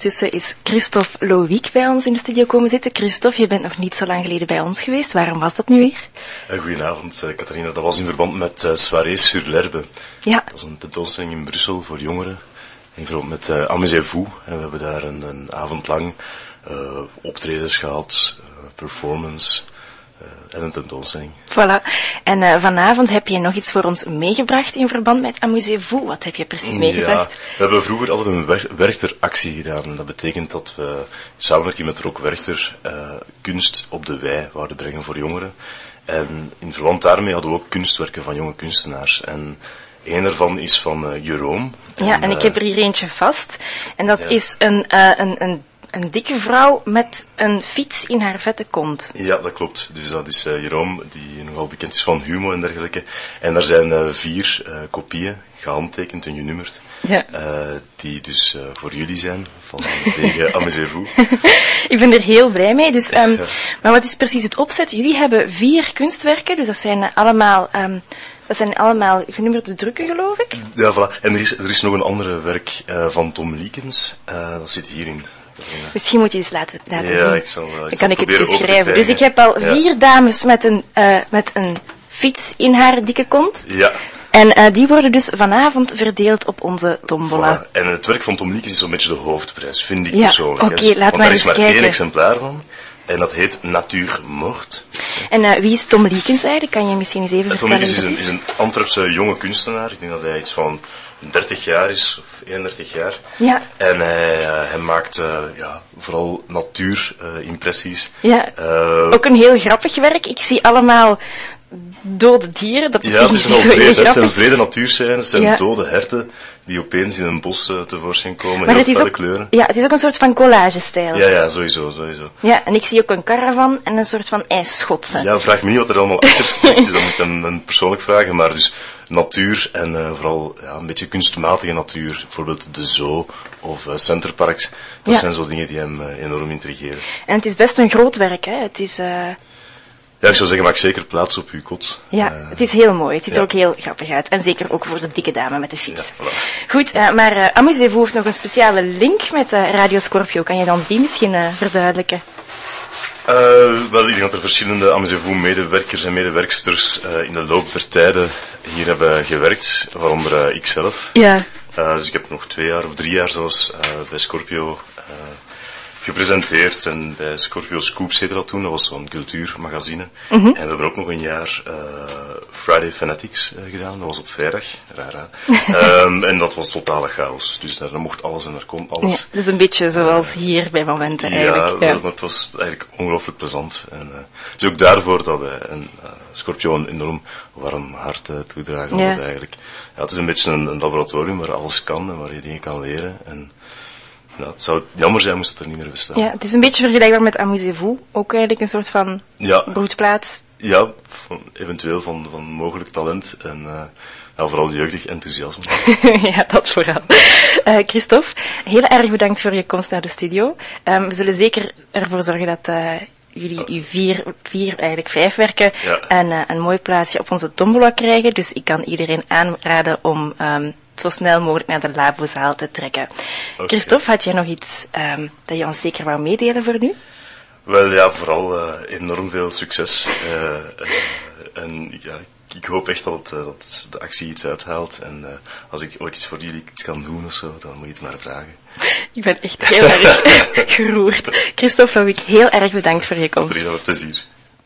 ondertussen is Christophe Loïc bij ons in de studio komen zitten. Christophe, je bent nog niet zo lang geleden bij ons geweest. Waarom was dat nu weer? Uh, goedenavond, uh, Catharina. Dat was in verband met uh, Soirée sur l'herbe. Ja. Dat was een tentoonstelling in Brussel voor jongeren. In verband met uh, Amusez-vous. En we hebben daar een, een avond lang optredens gehad, performance en een tentoonstelling. Voilà. En uh, vanavond heb je nog iets voor ons meegebracht in verband met Amusez-vous. Wat heb je precies meegebracht? Ja, we hebben vroeger altijd een wer Werchter-actie gedaan. Dat betekent dat we in samenwerking met Rock Werchter uh, kunst op de wei wouden brengen voor jongeren. En in verband daarmee hadden we ook kunstwerken van jonge kunstenaars. En een daarvan is van uh, Jerome. Ja, en, en ik heb er hier eentje vast. En dat ja. is een, een, een een dikke vrouw met een fiets in haar vette kont. Ja, dat klopt. Dus dat is uh, Jeroen, die nogal bekend is van Humo en dergelijke. En daar zijn uh, vier uh, kopieën, gehandtekend en genummerd, ja. die dus voor jullie zijn, van wege Amusez-vous. Ik ben er heel blij mee. Dus, um, maar wat is precies het opzet? Jullie hebben vier kunstwerken, dus dat zijn allemaal... Um, dat zijn allemaal genummerde drukken, geloof ik? Ja, voilà. En er is, er is nog een andere werk van Tom Liekens, dat zit hierin. Misschien moet je eens laten, laten ja, zien. Ik zal, ik Dan kan ik het beschrijven. Dus ik heb al ja. vier dames met een, uh, met een fiets in haar dikke kont. Ja. En uh, die worden dus vanavond verdeeld op onze tombola. Voilà. En het werk van Tom is zo'n beetje de hoofdprijs, vind ik ja. persoonlijk. Oké, okay, laat maar er eens is maar kijken. één exemplaar van. En dat heet Natuur Mort. En uh, wie is Tom Liekens eigenlijk? Kan je misschien eens even Tom vertellen? Liekens is een, is een Antwerpse jonge kunstenaar. Ik denk dat hij iets van 30 jaar is, of 31 jaar. Ja. En hij, uh, hij maakt uh, ja, vooral natuurimpressies. ja. Ook een heel grappig werk. Ik zie allemaal dode dieren. Dat ja, het is wel zo het zijn vrede natuurscènes. Het zijn Ja. dode herten die opeens in een bos uh, tevoorschijn komen. Maar heel het is, felle ook, kleuren. ja, het is ook een soort van collagestijl. Ja, ja, sowieso, sowieso. Ja, en ik zie ook een caravan en een soort van ijsschotsen. Ja, vraag me niet wat er allemaal achter steekt, dus dat moet je hem persoonlijk vragen. Maar dus natuur en uh, vooral ja, een beetje kunstmatige natuur, bijvoorbeeld de zoo of uh, centerparks, dat Ja. zijn zo dingen die hem uh, enorm intrigeren. En het is best een groot werk, hè. Het is, Ja, ik zou zeggen, maak zeker plaats op uw kot. ja, Eh, het is heel mooi. Het ziet ja. er ook heel grappig uit. En zeker ook voor de dikke dame met de fiets. Ja, voilà. Goed, uh, maar uh, Amusez-vous heeft nog een speciale link met Radio Scorpio. Kan je ons die misschien verduidelijken? Wel, ik denk dat er verschillende Amusez-vous medewerkers en medewerksters in de loop der tijden hier hebben gewerkt, waaronder ikzelf. Ja. Dus ik heb nog twee jaar of drie jaar zelfs bij Scorpio gepresenteerd. En bij Scorpio Scoops heette dat toen, dat was zo'n cultuurmagazine. Mhm. En we hebben ook nog een jaar uh, Friday Fanatics uh, gedaan, dat was op vrijdag. Raar, um, en dat was totale chaos. Dus daar mocht alles en daar kon ja. alles. Is een beetje zoals hier bij momenten Ja, eigenlijk. wel, maar het was eigenlijk ongelooflijk plezant. En, het is ook daarvoor dat wij een Scorpio een enorm warm hart toedragen. Ja. Eigenlijk, ja, het is een beetje een, een laboratorium waar alles kan en waar je dingen kan leren. En, nou, het zou jammer zijn moest het er niet meer bestaan. Ja, het is een beetje vergelijkbaar met Amusez-vous. Ook eigenlijk een soort van Ja, broedplaats. ja van, eventueel van, van mogelijk talent en uh, ja, vooral jeugdig enthousiasme. ja, dat vooral. Uh, Christophe, heel erg bedankt voor je komst naar de studio. Um, we zullen zeker ervoor zorgen dat uh, jullie uw vier, vier, eigenlijk vijf werken Ja. en uh, een mooi plaatsje op onze tombola krijgen. Dus ik kan iedereen aanraden om um, zo snel mogelijk naar de labozaal te trekken. Oké. Christophe, had jij nog iets um, dat je ons zeker wou meedelen voor nu? Wel ja, vooral uh, enorm veel succes. Uh, uh, en ja, ik, ik hoop echt dat, dat de actie iets uithaalt. En uh, als ik ooit iets voor jullie iets kan doen of zo, dan moet je het maar vragen. Ik ben echt heel erg geroerd. Christophe Loïc, heel erg bedankt voor je komst. Ieder plezier.